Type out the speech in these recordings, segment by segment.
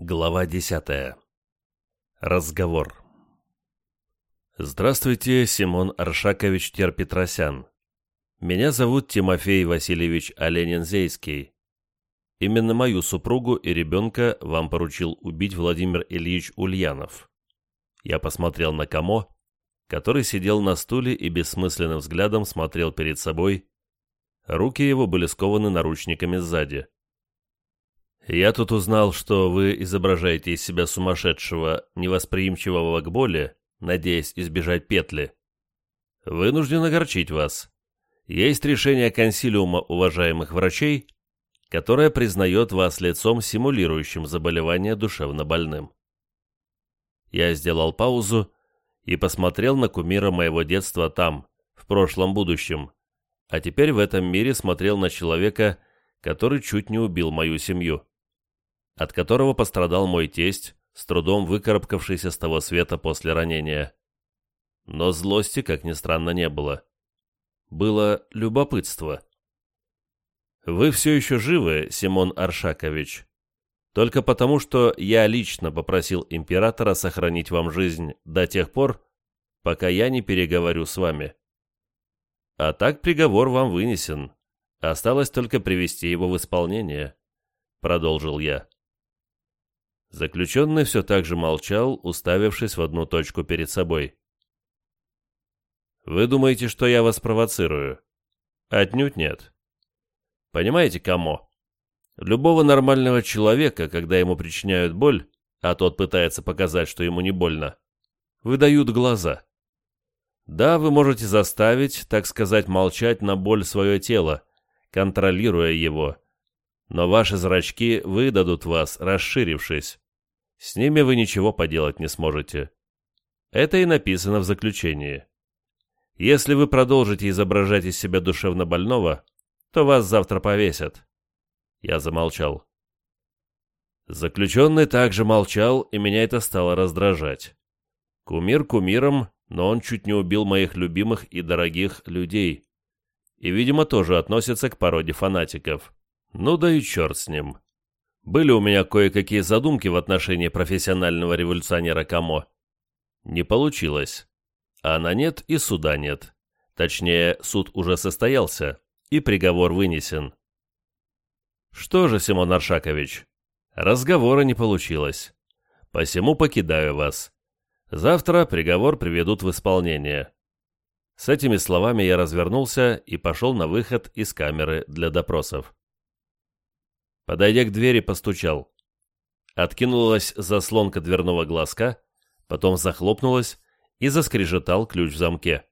Глава десятая. Разговор. Здравствуйте, Симон Аршакович Терпетросян. Меня зовут Тимофей Васильевич Оленинзейский. Именно мою супругу и ребенка вам поручил убить Владимир Ильич Ульянов. Я посмотрел на Камо, который сидел на стуле и бессмысленным взглядом смотрел перед собой. Руки его были скованы наручниками сзади. Я тут узнал, что вы изображаете из себя сумасшедшего, невосприимчивого к боли, надеясь избежать петли. Вынужден огорчить вас. Есть решение консилиума уважаемых врачей, которое признает вас лицом, симулирующим заболевание душевнобольным. Я сделал паузу и посмотрел на кумира моего детства там, в прошлом будущем, а теперь в этом мире смотрел на человека, который чуть не убил мою семью от которого пострадал мой тесть, с трудом выкарабкавшийся с того света после ранения. Но злости, как ни странно, не было. Было любопытство. «Вы все еще живы, Симон Аршакович, только потому, что я лично попросил императора сохранить вам жизнь до тех пор, пока я не переговорю с вами. А так приговор вам вынесен. Осталось только привести его в исполнение», — продолжил я. Заключенный все так же молчал, уставившись в одну точку перед собой. «Вы думаете, что я вас провоцирую?» «Отнюдь нет. Понимаете, кому? Любого нормального человека, когда ему причиняют боль, а тот пытается показать, что ему не больно, выдают глаза. Да, вы можете заставить, так сказать, молчать на боль свое тело, контролируя его, но ваши зрачки выдадут вас, расширившись. С ними вы ничего поделать не сможете. Это и написано в заключении. Если вы продолжите изображать из себя душевно больного, то вас завтра повесят. Я замолчал. Заключенный также молчал, и меня это стало раздражать. Кумир кумиром, но он чуть не убил моих любимых и дорогих людей. И, видимо, тоже относится к породе фанатиков. Ну да и черт с ним. Были у меня кое-какие задумки в отношении профессионального революционера Камо. Не получилось. А на нет и суда нет. Точнее, суд уже состоялся, и приговор вынесен. Что же, Симон Аршакович, разговора не получилось. Посему покидаю вас. Завтра приговор приведут в исполнение. С этими словами я развернулся и пошел на выход из камеры для допросов. Подойдя к двери, постучал. Откинулась заслонка дверного глазка, потом захлопнулась и заскрежетал ключ в замке.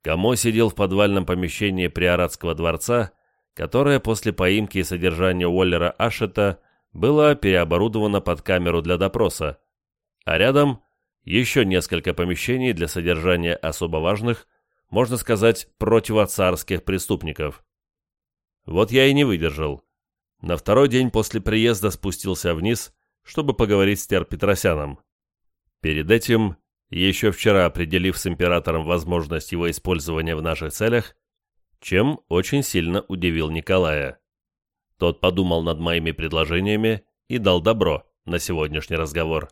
Камо сидел в подвальном помещении Приоратского дворца, которое после поимки и содержания Уоллера Ашета было переоборудовано под камеру для допроса, а рядом еще несколько помещений для содержания особо важных, можно сказать, противоцарских преступников. Вот я и не выдержал. На второй день после приезда спустился вниз, чтобы поговорить с Тер Петросяном. Перед этим, еще вчера определив с императором возможность его использования в наших целях, чем очень сильно удивил Николая. Тот подумал над моими предложениями и дал добро на сегодняшний разговор.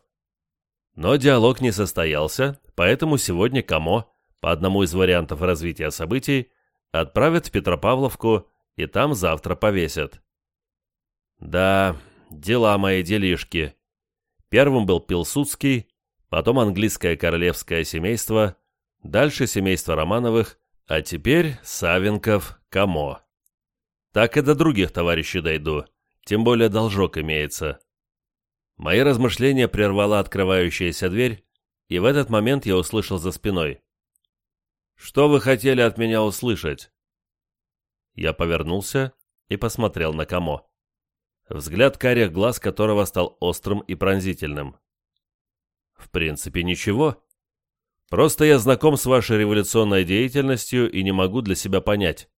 Но диалог не состоялся, поэтому сегодня Камо, по одному из вариантов развития событий, отправят в Петропавловку и там завтра повесят. Да, дела мои делишки. Первым был Пилсудский, потом английское королевское семейство, дальше семейство Романовых, а теперь Савенков, Камо. Так и до других товарищей дойду, тем более должок имеется. Мои размышления прервала открывающаяся дверь, и в этот момент я услышал за спиной. «Что вы хотели от меня услышать?» Я повернулся и посмотрел на Камо взгляд карих глаз которого стал острым и пронзительным. «В принципе, ничего. Просто я знаком с вашей революционной деятельностью и не могу для себя понять,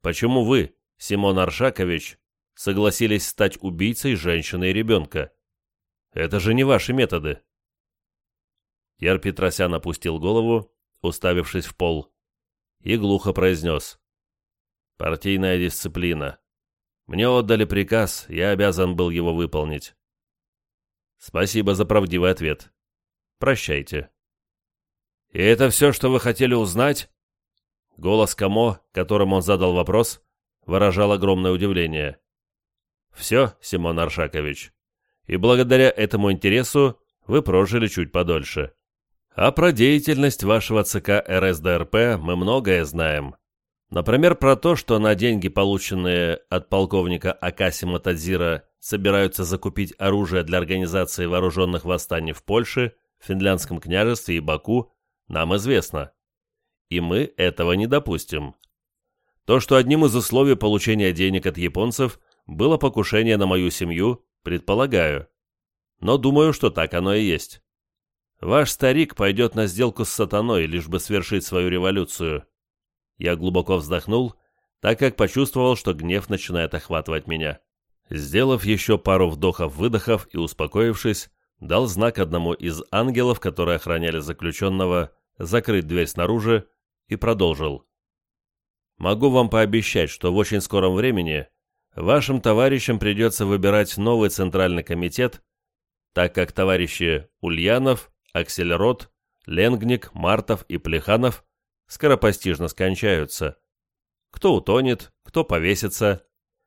почему вы, Симон Аршакович, согласились стать убийцей женщины и ребенка. Это же не ваши методы». Яр Петросян опустил голову, уставившись в пол, и глухо произнес. «Партийная дисциплина. Мне отдали приказ, я обязан был его выполнить. Спасибо за правдивый ответ. Прощайте. И это все, что вы хотели узнать? Голос Камо, которому он задал вопрос, выражал огромное удивление. Все, Симон Аршакович. И благодаря этому интересу вы прожили чуть подольше. А про деятельность вашего ЦК РСДРП мы многое знаем. Например, про то, что на деньги, полученные от полковника Акасима Тадзира, собираются закупить оружие для организации вооруженных восстаний в Польше, Финляндском княжестве и Баку, нам известно. И мы этого не допустим. То, что одним из условий получения денег от японцев было покушение на мою семью, предполагаю. Но думаю, что так оно и есть. Ваш старик пойдет на сделку с сатаной, лишь бы свершить свою революцию. Я глубоко вздохнул, так как почувствовал, что гнев начинает охватывать меня. Сделав еще пару вдохов-выдохов и успокоившись, дал знак одному из ангелов, которые охраняли заключенного, закрыть дверь снаружи, и продолжил. «Могу вам пообещать, что в очень скором времени вашим товарищам придется выбирать новый центральный комитет, так как товарищи Ульянов, Аксельрод, Ленгник, Мартов и Плеханов скоропостижно скончаются. Кто утонет, кто повесится,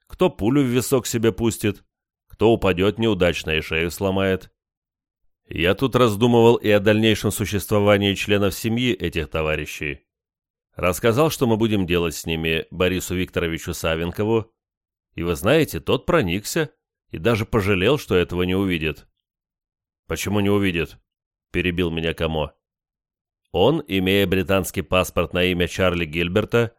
кто пулю в висок себе пустит, кто упадет неудачно и шею сломает. Я тут раздумывал и о дальнейшем существовании членов семьи этих товарищей. Рассказал, что мы будем делать с ними Борису Викторовичу Савенкову, и вы знаете, тот проникся и даже пожалел, что этого не увидит. «Почему не увидит?» — перебил меня Камо. Он, имея британский паспорт на имя Чарли Гильберта,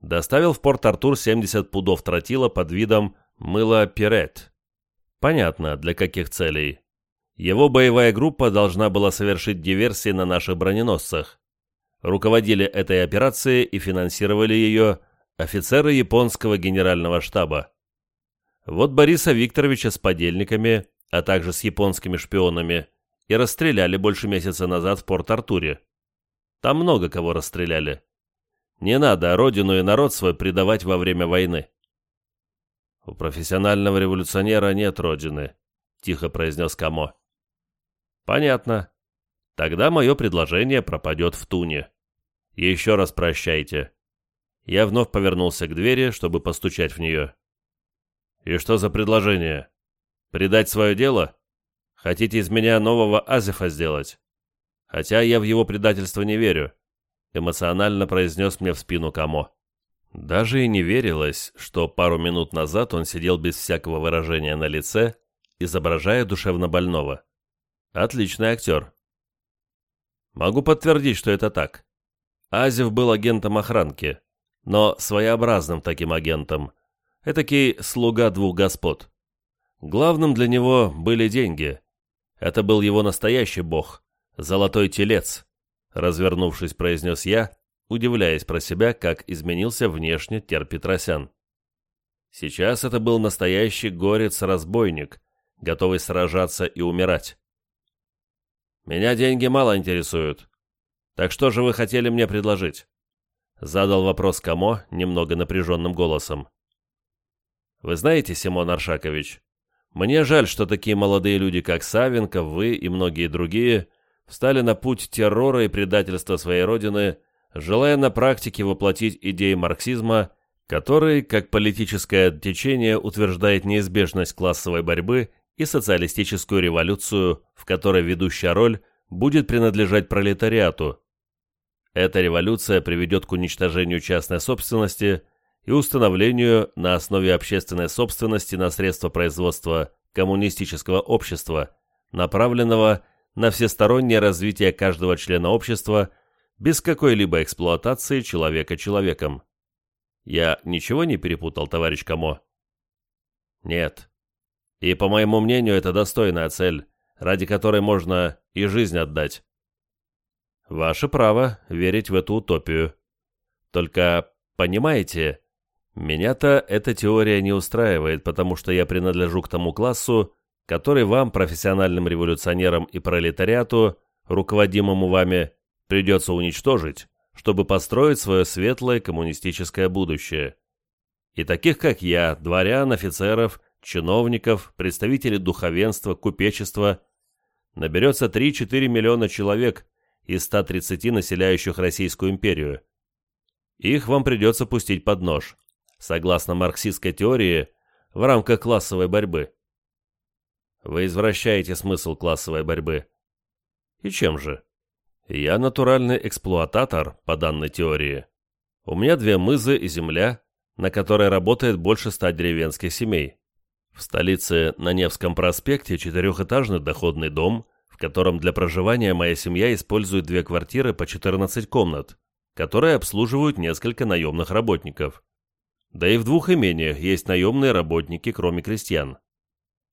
доставил в Порт-Артур 70 пудов тротила под видом мыла Пирет. Понятно, для каких целей. Его боевая группа должна была совершить диверсии на наших броненосцах. Руководили этой операцией и финансировали ее офицеры японского генерального штаба. Вот Бориса Викторовича с подельниками, а также с японскими шпионами, и расстреляли больше месяца назад в Порт-Артуре. Там много кого расстреляли. Не надо родину и народ свой предавать во время войны. У профессионального революционера нет родины, тихо произнес Камо. Понятно. Тогда мое предложение пропадет в туне. Еще раз прощайте. Я вновь повернулся к двери, чтобы постучать в нее. И что за предложение? Предать свое дело? Хотите из меня нового Азефа сделать? Хотя я в его предательство не верю», — эмоционально произнес мне в спину Камо. Даже и не верилось, что пару минут назад он сидел без всякого выражения на лице, изображая душевно больного. Отличный актер. Могу подтвердить, что это так. Азев был агентом охранки, но своеобразным таким агентом. Этакий слуга двух господ. Главным для него были деньги. Это был его настоящий бог, «Золотой телец», — развернувшись, произнес я, удивляясь про себя, как изменился внешне Тер Петросян. Сейчас это был настоящий горец-разбойник, готовый сражаться и умирать. «Меня деньги мало интересуют. Так что же вы хотели мне предложить?» Задал вопрос Камо немного напряженным голосом. «Вы знаете, Симон Аршакович, мне жаль, что такие молодые люди, как Савенко, вы и многие другие, встали на путь террора и предательства своей родины, желая на практике воплотить идеи марксизма, который, как политическое течение, утверждает неизбежность классовой борьбы и социалистическую революцию, в которой ведущая роль будет принадлежать пролетариату. Эта революция приведет к уничтожению частной собственности и установлению на основе общественной собственности на средства производства коммунистического общества, направленного на всестороннее развитие каждого члена общества без какой-либо эксплуатации человека человеком. Я ничего не перепутал, товарищ Камо? Нет. И, по моему мнению, это достойная цель, ради которой можно и жизнь отдать. Ваше право верить в эту утопию. Только, понимаете, меня-то эта теория не устраивает, потому что я принадлежу к тому классу, который вам, профессиональным революционерам и пролетариату, руководимому вами, придется уничтожить, чтобы построить свое светлое коммунистическое будущее. И таких, как я, дворян, офицеров, чиновников, представителей духовенства, купечества наберется 3-4 миллиона человек из 130 населяющих Российскую империю. Их вам придется пустить под нож, согласно марксистской теории, в рамках классовой борьбы. Вы извращаете смысл классовой борьбы. И чем же? Я натуральный эксплуататор по данной теории. У меня две мызы и земля, на которой работает больше ста деревенских семей. В столице на Невском проспекте четырехэтажный доходный дом, в котором для проживания моя семья использует две квартиры по 14 комнат, которые обслуживают несколько наемных работников. Да и в двух имениях есть наемные работники, кроме крестьян.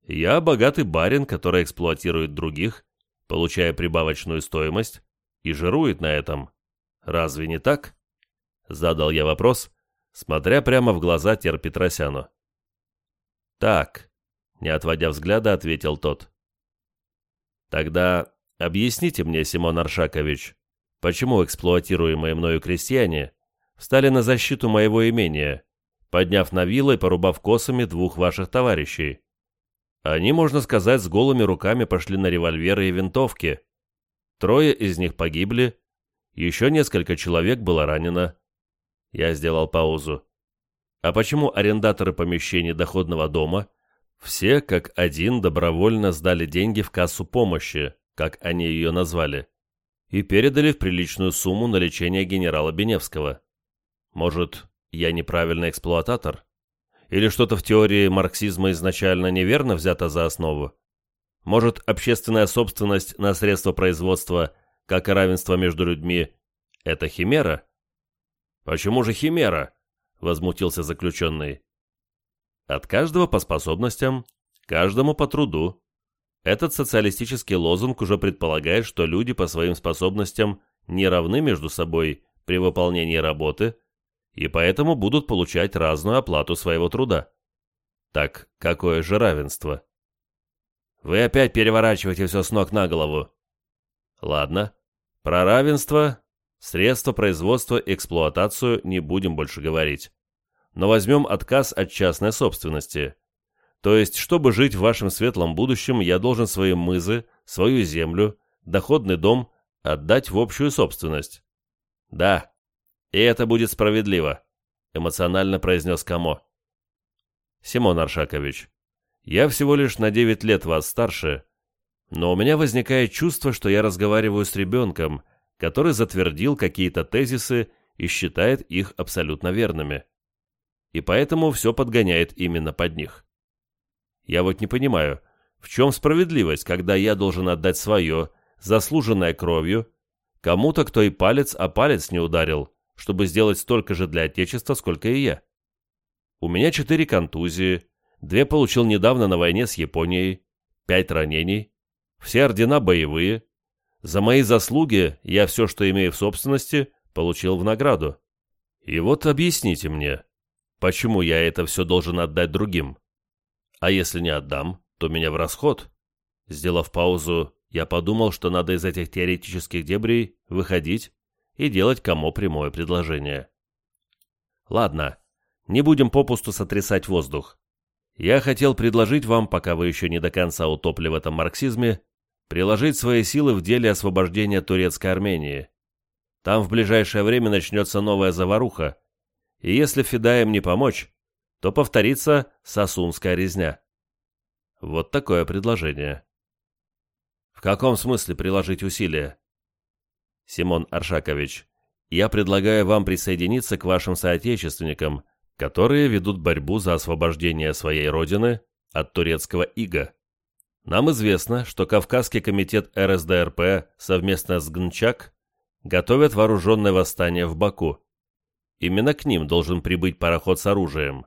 Я богатый барин, который эксплуатирует других, получая прибавочную стоимость, и жирует на этом. Разве не так? Задал я вопрос, смотря прямо в глаза Тер Петросяну. «Так», — не отводя взгляда, ответил тот. «Тогда объясните мне, Симон Аршакович, почему эксплуатируемые мною крестьяне встали на защиту моего имения, подняв на вилы и порубав косами двух ваших товарищей? Они, можно сказать, с голыми руками пошли на револьверы и винтовки. Трое из них погибли, еще несколько человек было ранено. Я сделал паузу. А почему арендаторы помещений доходного дома все как один добровольно сдали деньги в кассу помощи, как они ее назвали, и передали в приличную сумму на лечение генерала Беневского? Может, я неправильный эксплуататор? Или что-то в теории марксизма изначально неверно взято за основу? Может, общественная собственность на средства производства, как и равенство между людьми, это химера? Почему же химера? возмутился заключенный. От каждого по способностям, каждому по труду. Этот социалистический лозунг уже предполагает, что люди по своим способностям не равны между собой при выполнении работы и поэтому будут получать разную оплату своего труда. Так какое же равенство? Вы опять переворачиваете все с ног на голову. Ладно, про равенство Средства производства эксплуатацию не будем больше говорить. Но возьмем отказ от частной собственности. То есть, чтобы жить в вашем светлом будущем, я должен свои мызы, свою землю, доходный дом отдать в общую собственность. Да, и это будет справедливо, эмоционально произнес Камо. Симон Аршакович, я всего лишь на 9 лет вас старше, но у меня возникает чувство, что я разговариваю с ребенком – который затвердил какие-то тезисы и считает их абсолютно верными. И поэтому все подгоняет именно под них. Я вот не понимаю, в чем справедливость, когда я должен отдать свое, заслуженное кровью, кому-то, кто и палец о палец не ударил, чтобы сделать столько же для Отечества, сколько и я. У меня четыре контузии, две получил недавно на войне с Японией, пять ранений, все ордена боевые, за мои заслуги я все, что имею в собственности, получил в награду. И вот объясните мне, почему я это все должен отдать другим? А если не отдам, то меня в расход. Сделав паузу, я подумал, что надо из этих теоретических дебрей выходить и делать кому прямое предложение. Ладно, не будем попусту сотрясать воздух. Я хотел предложить вам, пока вы еще не до конца утопли в этом марксизме, приложить свои силы в деле освобождения турецкой Армении. Там в ближайшее время начнется новая заваруха, и если Федаем не помочь, то повторится Сосунская резня. Вот такое предложение. В каком смысле приложить усилия? Симон Аршакович, я предлагаю вам присоединиться к вашим соотечественникам, которые ведут борьбу за освобождение своей родины от турецкого ига. Нам известно, что Кавказский комитет РСДРП совместно с ГНЧАК готовят вооруженное восстание в Баку. Именно к ним должен прибыть пароход с оружием.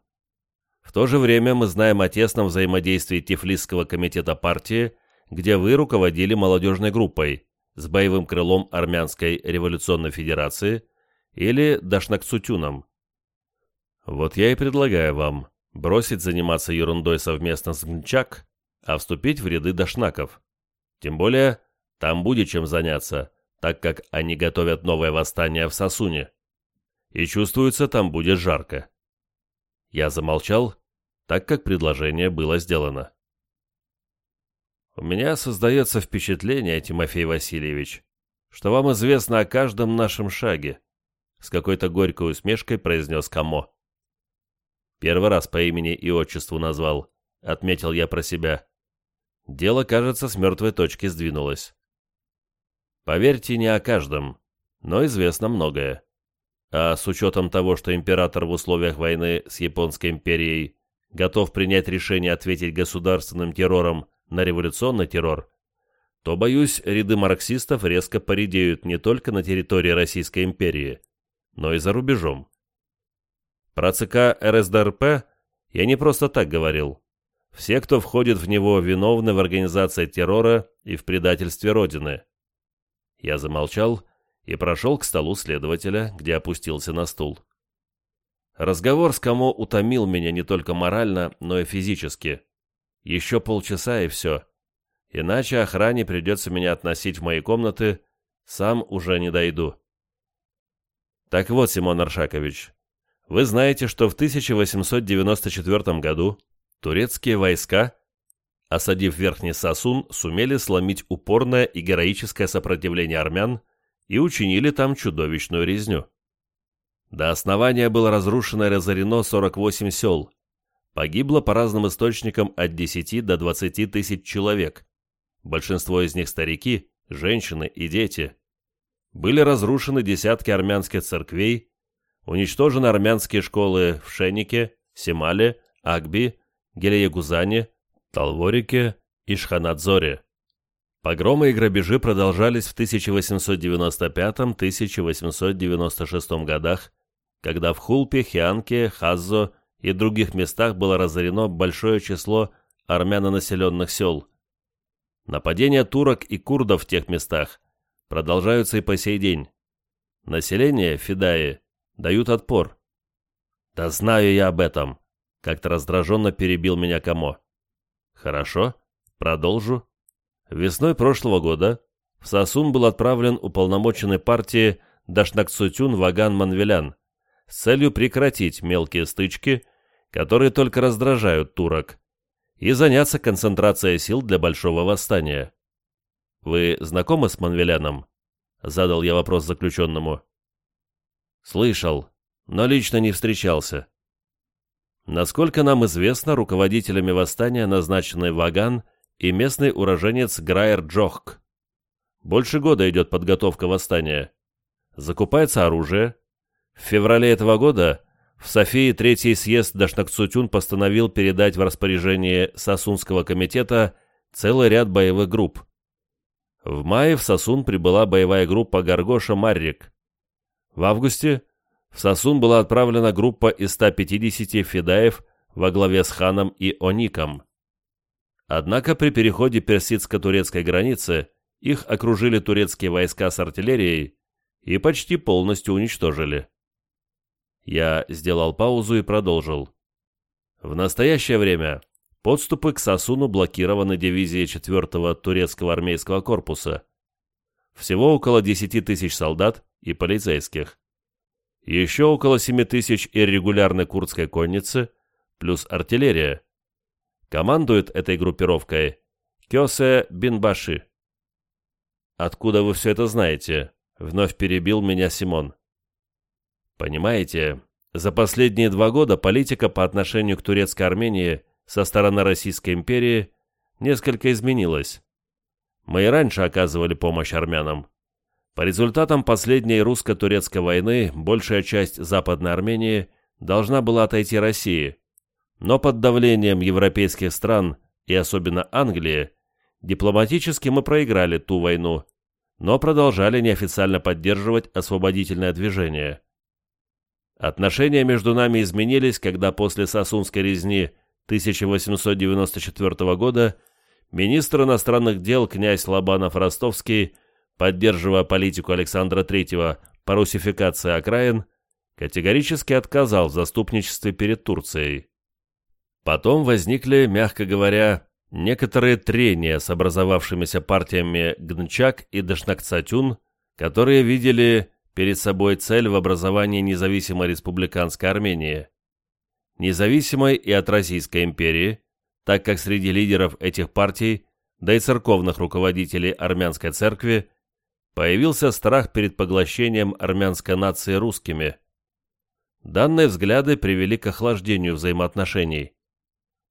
В то же время мы знаем о тесном взаимодействии Тифлисского комитета партии, где вы руководили молодежной группой с боевым крылом Армянской революционной федерации или Дашнакцутюном. Вот я и предлагаю вам бросить заниматься ерундой совместно с ГНЧАК а вступить в ряды дошнаков. Тем более, там будет чем заняться, так как они готовят новое восстание в Сосуне. И чувствуется, там будет жарко. Я замолчал, так как предложение было сделано. У меня создается впечатление, Тимофей Васильевич, что вам известно о каждом нашем шаге, с какой-то горькой усмешкой произнес Камо. Первый раз по имени и отчеству назвал, отметил я про себя. Дело, кажется, с мертвой точки сдвинулось. Поверьте, не о каждом, но известно многое. А с учетом того, что император в условиях войны с Японской империей готов принять решение ответить государственным террором на революционный террор, то, боюсь, ряды марксистов резко поредеют не только на территории Российской империи, но и за рубежом. Про ЦК РСДРП я не просто так говорил. Все, кто входит в него, виновны в организации террора и в предательстве Родины. Я замолчал и прошел к столу следователя, где опустился на стул. Разговор с Камо утомил меня не только морально, но и физически. Еще полчаса и все. Иначе охране придется меня относить в мои комнаты, сам уже не дойду. Так вот, Симон Аршакович, вы знаете, что в 1894 году турецкие войска, осадив Верхний Сосун, сумели сломить упорное и героическое сопротивление армян и учинили там чудовищную резню. До основания было разрушено и разорено 48 сел. Погибло по разным источникам от 10 до 20 тысяч человек. Большинство из них старики, женщины и дети. Были разрушены десятки армянских церквей, уничтожены армянские школы в Шенике, Семале, Агби, Гелеягузане, Талворике и Шханадзоре. Погромы и грабежи продолжались в 1895-1896 годах, когда в Хулпе, Хианке, Хаззо и других местах было разорено большое число армянонаселенных сел. Нападения турок и курдов в тех местах продолжаются и по сей день. Население, Фидаи, дают отпор. «Да знаю я об этом», — как-то раздраженно перебил меня Камо. «Хорошо, продолжу. Весной прошлого года в Сосун был отправлен уполномоченный партии Дашнакцутюн Ваган Манвелян с целью прекратить мелкие стычки, которые только раздражают турок, и заняться концентрацией сил для большого восстания. «Вы знакомы с Манвеляном?» — задал я вопрос заключенному. «Слышал, но лично не встречался. Насколько нам известно, руководителями восстания назначены Ваган и местный уроженец Грайер Джохк. Больше года идет подготовка восстания. Закупается оружие. В феврале этого года в Софии Третий съезд Дашнакцутюн постановил передать в распоряжение Сосунского комитета целый ряд боевых групп. В мае в Сосун прибыла боевая группа Гаргоша Маррик. В августе в Сосун была отправлена группа из 150 федаев во главе с ханом и Оником. Однако при переходе персидско-турецкой границы их окружили турецкие войска с артиллерией и почти полностью уничтожили. Я сделал паузу и продолжил. В настоящее время подступы к Сосуну блокированы дивизией 4-го турецкого армейского корпуса. Всего около 10 тысяч солдат и полицейских. Еще около 7 тысяч иррегулярной курдской конницы, плюс артиллерия. Командует этой группировкой Кёсе Бинбаши. «Откуда вы все это знаете?» — вновь перебил меня Симон. «Понимаете, за последние два года политика по отношению к турецкой Армении со стороны Российской империи несколько изменилась. Мы и раньше оказывали помощь армянам. По результатам последней русско-турецкой войны большая часть Западной Армении должна была отойти России, но под давлением европейских стран и особенно Англии дипломатически мы проиграли ту войну, но продолжали неофициально поддерживать освободительное движение. Отношения между нами изменились, когда после Сосунской резни 1894 года министр иностранных дел князь Лобанов-Ростовский, поддерживая политику Александра III по русификации окраин, категорически отказал в заступничестве перед Турцией. Потом возникли, мягко говоря, некоторые трения с образовавшимися партиями Гнчак и Дашнакцатюн, которые видели перед собой цель в образовании независимой республиканской Армении. Независимой и от Российской империи, так как среди лидеров этих партий да и церковных руководителей армянской церкви, появился страх перед поглощением армянской нации русскими. Данные взгляды привели к охлаждению взаимоотношений.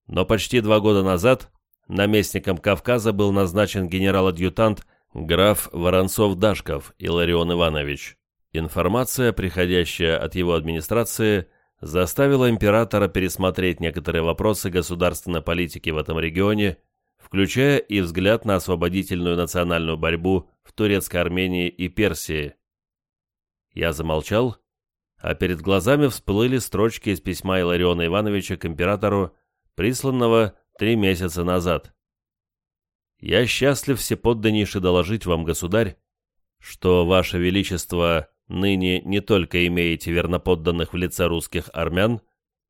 Но почти два года назад наместником Кавказа был назначен генерал-адъютант граф Воронцов-Дашков Иларион Иванович. Информация, приходящая от его администрации, заставила императора пересмотреть некоторые вопросы государственной политики в этом регионе, включая и взгляд на освободительную национальную борьбу в Турецкой Армении и Персии. Я замолчал, а перед глазами всплыли строчки из письма Илариона Ивановича к императору, присланного три месяца назад. «Я счастлив всеподданнейше доложить вам, государь, что Ваше Величество ныне не только имеете верноподданных в лице русских армян,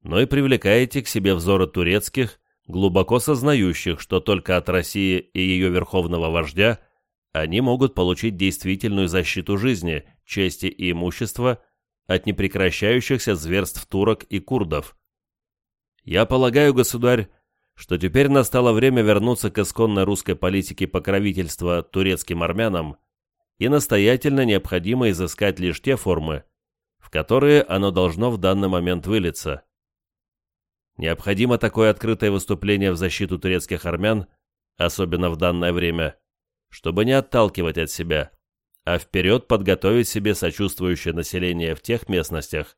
но и привлекаете к себе взоры турецких, глубоко сознающих, что только от России и ее верховного вождя они могут получить действительную защиту жизни, чести и имущества от непрекращающихся зверств турок и курдов. Я полагаю, государь, что теперь настало время вернуться к исконной русской политике покровительства турецким армянам и настоятельно необходимо изыскать лишь те формы, в которые оно должно в данный момент вылиться. Необходимо такое открытое выступление в защиту турецких армян, особенно в данное время, чтобы не отталкивать от себя, а вперед подготовить себе сочувствующее население в тех местностях,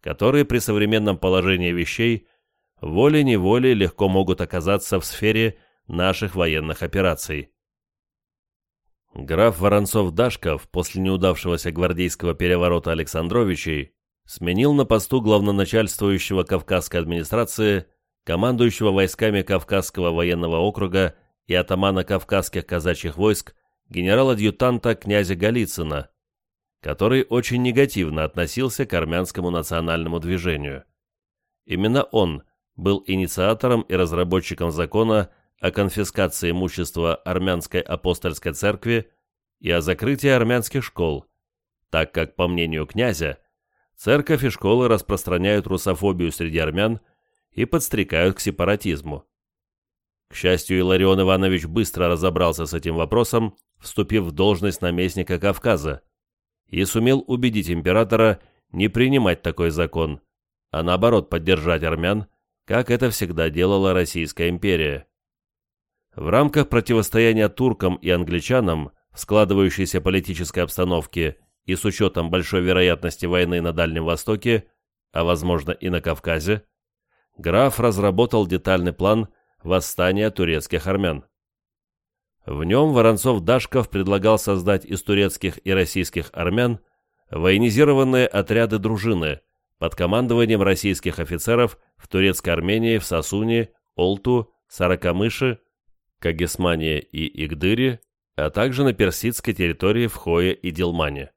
которые при современном положении вещей волей-неволей легко могут оказаться в сфере наших военных операций. Граф Воронцов-Дашков после неудавшегося гвардейского переворота Александровичей сменил на посту главноначальствующего Кавказской администрации, командующего войсками Кавказского военного округа и атамана Кавказских казачьих войск генерал-адъютанта князя Голицына, который очень негативно относился к армянскому национальному движению. Именно он был инициатором и разработчиком закона о конфискации имущества армянской апостольской церкви и о закрытии армянских школ, так как, по мнению князя, церковь и школы распространяют русофобию среди армян и подстрекают к сепаратизму. К счастью, Иларион Иванович быстро разобрался с этим вопросом, вступив в должность наместника Кавказа, и сумел убедить императора не принимать такой закон, а наоборот поддержать армян, как это всегда делала Российская империя. В рамках противостояния туркам и англичанам складывающейся политической обстановке и с учетом большой вероятности войны на Дальнем Востоке, а возможно и на Кавказе, граф разработал детальный план восстания турецких армян. В нем Воронцов-Дашков предлагал создать из турецких и российских армян военизированные отряды дружины под командованием российских офицеров в Турецкой Армении, в Сасуне, Олту, Саракамыше, Кагесмане и Игдыре, а также на персидской территории в Хое и Дилмане.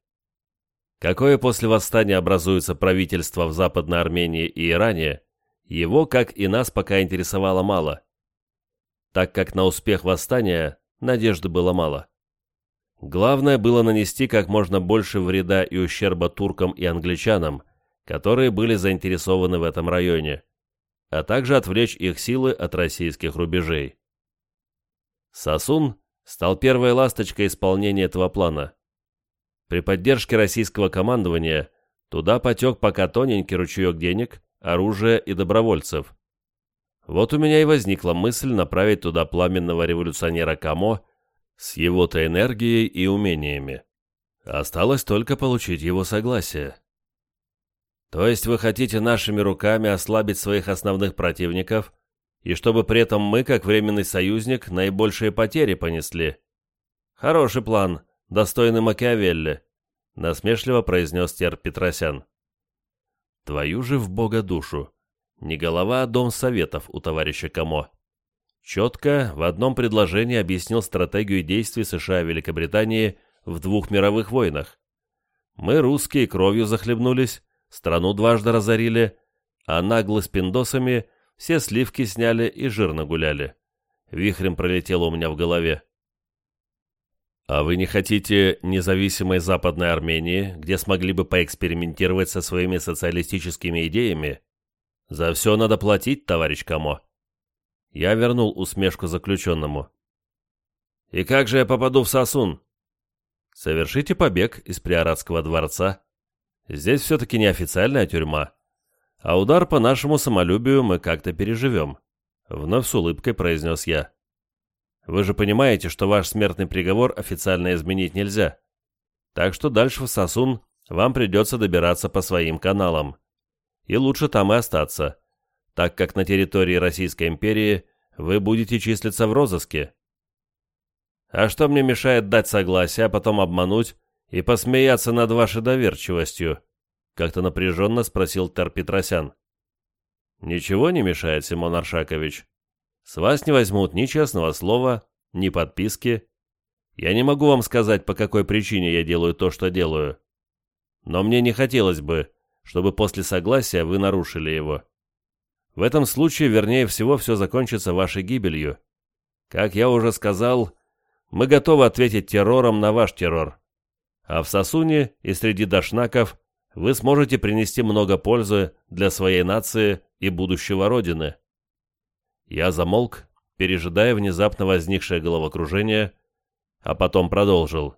Какое после восстания образуется правительство в Западной Армении и Иране, его, как и нас, пока интересовало мало, так как на успех восстания надежды было мало. Главное было нанести как можно больше вреда и ущерба туркам и англичанам, которые были заинтересованы в этом районе, а также отвлечь их силы от российских рубежей. Сосун стал первой ласточкой исполнения этого плана. При поддержке российского командования туда потек пока тоненький ручеек денег, оружия и добровольцев. Вот у меня и возникла мысль направить туда пламенного революционера Камо с его-то энергией и умениями. Осталось только получить его согласие. То есть вы хотите нашими руками ослабить своих основных противников и чтобы при этом мы, как временный союзник, наибольшие потери понесли. Хороший план, достойный Макиавелли, насмешливо произнес Тер Петросян. Твою же в бога душу. Не голова, а дом советов у товарища Камо. Четко в одном предложении объяснил стратегию действий США и Великобритании в двух мировых войнах. Мы, русские, кровью захлебнулись, страну дважды разорили, а нагло с пиндосами все сливки сняли и жирно гуляли. Вихрем пролетело у меня в голове. А вы не хотите независимой Западной Армении, где смогли бы поэкспериментировать со своими социалистическими идеями? За все надо платить, товарищ Камо. Я вернул усмешку заключенному. И как же я попаду в Сосун? Совершите побег из Приоратского дворца. Здесь все-таки не официальная тюрьма. А удар по нашему самолюбию мы как-то переживем. Вновь с улыбкой произнес я. Вы же понимаете, что ваш смертный приговор официально изменить нельзя. Так что дальше в Сосун вам придется добираться по своим каналам. И лучше там и остаться, так как на территории Российской империи вы будете числиться в розыске. А что мне мешает дать согласие, а потом обмануть и посмеяться над вашей доверчивостью?» Как-то напряженно спросил Тер Петросян. «Ничего не мешает, Симон Аршакович. С вас не возьмут ни честного слова, ни подписки. Я не могу вам сказать, по какой причине я делаю то, что делаю. Но мне не хотелось бы, чтобы после согласия вы нарушили его. В этом случае, вернее всего, все закончится вашей гибелью. Как я уже сказал, мы готовы ответить террором на ваш террор. А в Сосуне и среди дашнаков вы сможете принести много пользы для своей нации и будущего Родины. Я замолк, пережидая внезапно возникшее головокружение, а потом продолжил.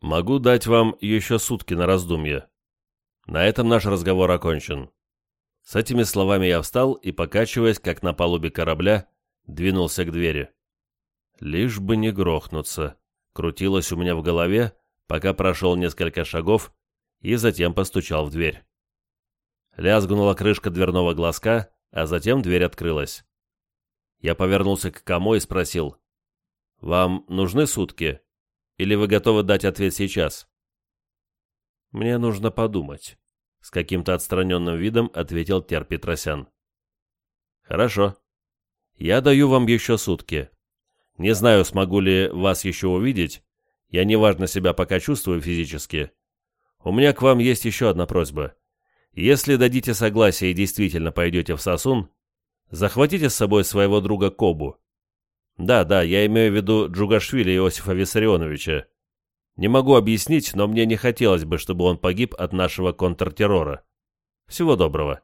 Могу дать вам еще сутки на раздумье. На этом наш разговор окончен. С этими словами я встал и, покачиваясь, как на палубе корабля, двинулся к двери. Лишь бы не грохнуться, крутилось у меня в голове, пока прошел несколько шагов и затем постучал в дверь. Лязгнула крышка дверного глазка, а затем дверь открылась. Я повернулся к Камо и спросил, «Вам нужны сутки? Или вы готовы дать ответ сейчас?» «Мне нужно подумать», — с каким-то отстраненным видом ответил Тер Петросян. «Хорошо. Я даю вам еще сутки. Не знаю, смогу ли вас еще увидеть. Я неважно себя пока чувствую физически. У меня к вам есть еще одна просьба. Если дадите согласие и действительно пойдете в Сосун, захватите с собой своего друга Кобу. Да, да, я имею в виду Джугашвили Иосифа Виссарионовича. Не могу объяснить, но мне не хотелось бы, чтобы он погиб от нашего контртеррора. Всего доброго.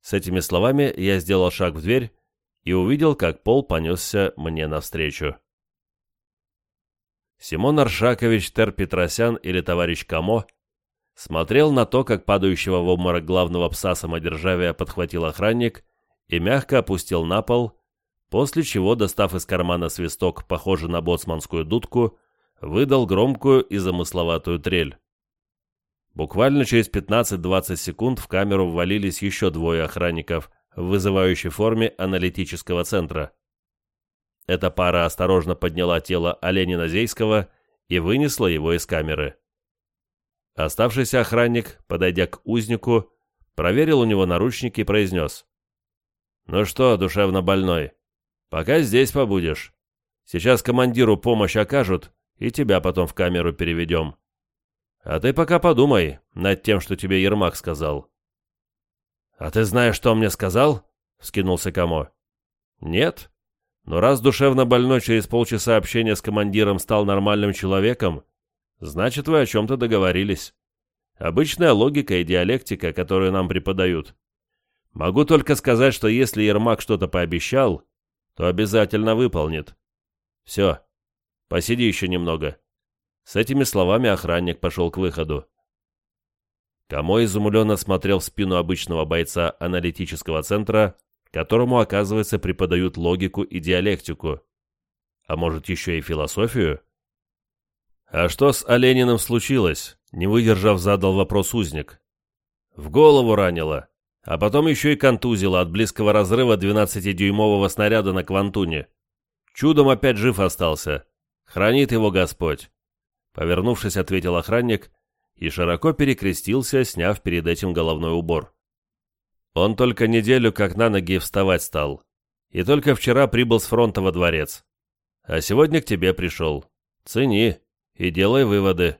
С этими словами я сделал шаг в дверь и увидел, как Пол понесся мне навстречу. Симон Аршакович Тер Петросян или товарищ Камо смотрел на то, как падающего в обморок главного пса самодержавия подхватил охранник и мягко опустил на пол, после чего, достав из кармана свисток, похожий на боцманскую дудку, выдал громкую и замысловатую трель. Буквально через 15-20 секунд в камеру ввалились еще двое охранников в вызывающей форме аналитического центра. Эта пара осторожно подняла тело Оленина Зейского и вынесла его из камеры. Оставшийся охранник, подойдя к узнику, проверил у него наручники и произнес. «Ну что, душевно больной, пока здесь побудешь. Сейчас командиру помощь окажут, и тебя потом в камеру переведем. А ты пока подумай над тем, что тебе Ермак сказал». «А ты знаешь, что он мне сказал?» — вскинулся Камо. «Нет. Но раз душевно больной через полчаса общения с командиром стал нормальным человеком, значит, вы о чем-то договорились. Обычная логика и диалектика, которую нам преподают. Могу только сказать, что если Ермак что-то пообещал, то обязательно выполнит. Все, Посиди еще немного». С этими словами охранник пошел к выходу. Камо изумленно смотрел в спину обычного бойца аналитического центра, которому, оказывается, преподают логику и диалектику. А может, еще и философию? «А что с Олениным случилось?» — не выдержав, задал вопрос узник. «В голову ранило, а потом еще и контузило от близкого разрыва 12-дюймового снаряда на Квантуне. Чудом опять жив остался. Хранит его Господь!» Повернувшись, ответил охранник и широко перекрестился, сняв перед этим головной убор. Он только неделю как на ноги вставать стал, и только вчера прибыл с фронта во дворец. А сегодня к тебе пришел. Цени и делай выводы.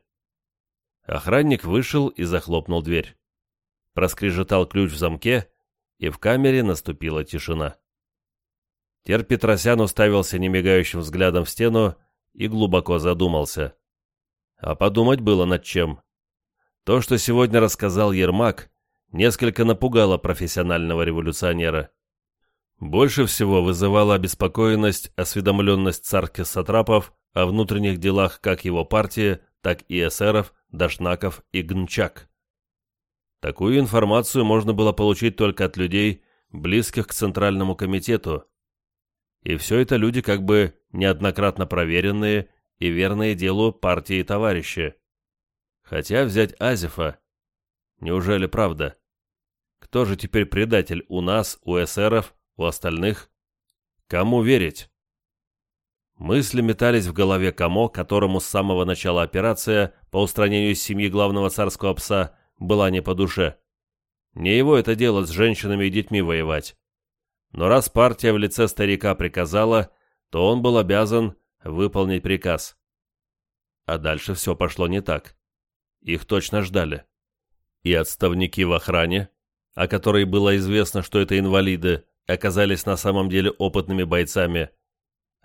Охранник вышел и захлопнул дверь. Проскрежетал ключ в замке, и в камере наступила тишина. Тер Петросян уставился немигающим взглядом в стену, и глубоко задумался. А подумать было над чем. То, что сегодня рассказал Ермак, несколько напугало профессионального революционера. Больше всего вызывала обеспокоенность осведомленность царских сатрапов о внутренних делах как его партии, так и эсеров, Дашнаков и Гнчак. Такую информацию можно было получить только от людей, близких к Центральному комитету. И все это люди как бы неоднократно проверенные и верные делу партии товарищи. Хотя взять Азефа... Неужели правда? Кто же теперь предатель у нас, у эсеров, у остальных? Кому верить? Мысли метались в голове Камо, которому с самого начала операция по устранению семьи главного царского пса была не по душе. Не его это дело с женщинами и детьми воевать. Но раз партия в лице старика приказала, то он был обязан выполнить приказ. А дальше все пошло не так. Их точно ждали. И отставники в охране, о которой было известно, что это инвалиды, оказались на самом деле опытными бойцами,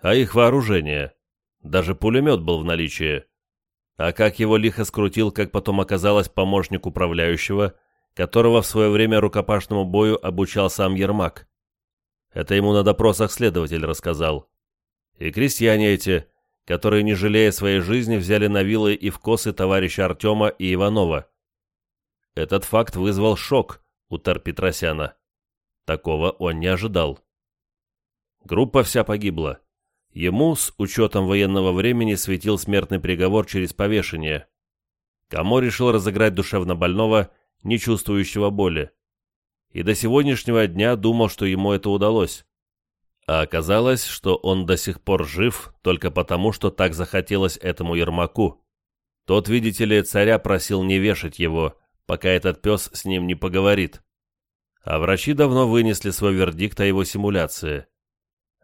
а их вооружение. Даже пулемет был в наличии. А как его лихо скрутил, как потом оказалось, помощник управляющего, которого в свое время рукопашному бою обучал сам Ермак. Это ему на допросах следователь рассказал. И крестьяне эти, которые, не жалея своей жизни, взяли на вилы и в косы товарища Артема и Иванова. Этот факт вызвал шок у Тар Петросяна. Такого он не ожидал. Группа вся погибла. Ему, с учетом военного времени, светил смертный приговор через повешение. Камо решил разыграть душевно больного, не чувствующего боли. И до сегодняшнего дня думал, что ему это удалось. А оказалось, что он до сих пор жив только потому, что так захотелось этому Ермаку. Тот, видите ли, царя просил не вешать его, пока этот пес с ним не поговорит. А врачи давно вынесли свой вердикт о его симуляции.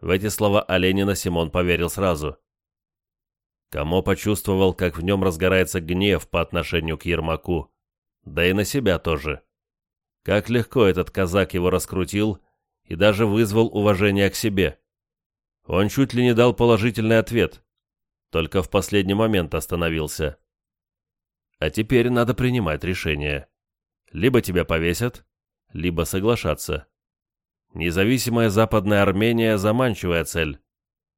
В эти слова Оленина Симон поверил сразу. Камо почувствовал, как в нем разгорается гнев по отношению к Ермаку, да и на себя тоже. Как легко этот казак его раскрутил и даже вызвал уважение к себе. Он чуть ли не дал положительный ответ, только в последний момент остановился. А теперь надо принимать решение. Либо тебя повесят, либо соглашаться. Независимая Западная Армения – заманчивая цель.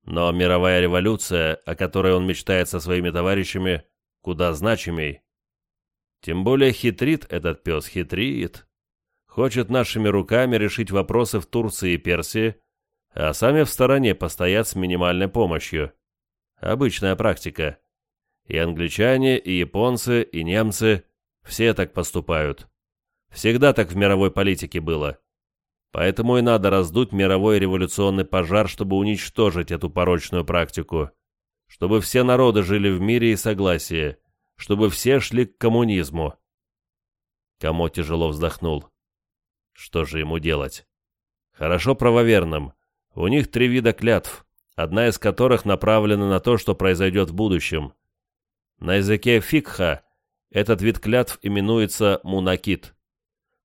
Но мировая революция, о которой он мечтает со своими товарищами, куда значимей. Тем более хитрит этот пес, хитрит. Хочет нашими руками решить вопросы в Турции и Персии, а сами в стороне постоят с минимальной помощью. Обычная практика. И англичане, и японцы, и немцы – все так поступают. Всегда так в мировой политике было. Поэтому и надо раздуть мировой революционный пожар, чтобы уничтожить эту порочную практику. Чтобы все народы жили в мире и согласии. Чтобы все шли к коммунизму. Камо тяжело вздохнул. Что же ему делать? Хорошо правоверным. У них три вида клятв, одна из которых направлена на то, что произойдет в будущем. На языке фикха этот вид клятв именуется мунакит.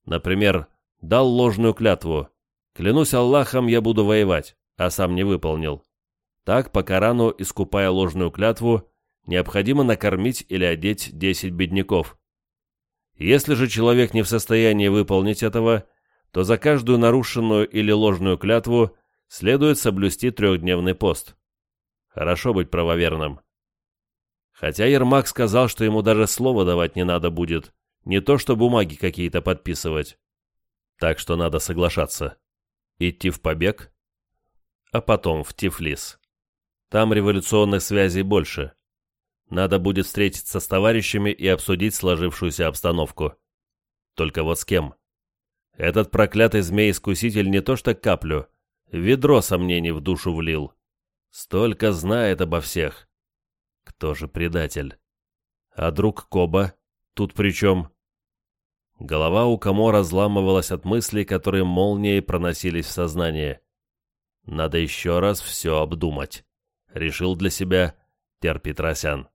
Например, дал ложную клятву. Клянусь Аллахом, я буду воевать, а сам не выполнил. Так, по Корану, искупая ложную клятву, необходимо накормить или одеть 10 бедняков. Если же человек не в состоянии выполнить этого, то за каждую нарушенную или ложную клятву следует соблюсти трехдневный пост. Хорошо быть правоверным. Хотя Ермак сказал, что ему даже слова давать не надо будет, не то что бумаги какие-то подписывать. Так что надо соглашаться. Идти в побег, а потом в Тифлис. Там революционных связей больше. Надо будет встретиться с товарищами и обсудить сложившуюся обстановку. Только вот с кем? Этот проклятый змей-искуситель не то что каплю, ведро сомнений в душу влил. Столько знает обо всех. Кто же предатель? А друг Коба тут при чем? Голова у Камо разламывалась от мыслей, которые молнией проносились в сознание. «Надо еще раз все обдумать», — решил для себя Тер Петросян.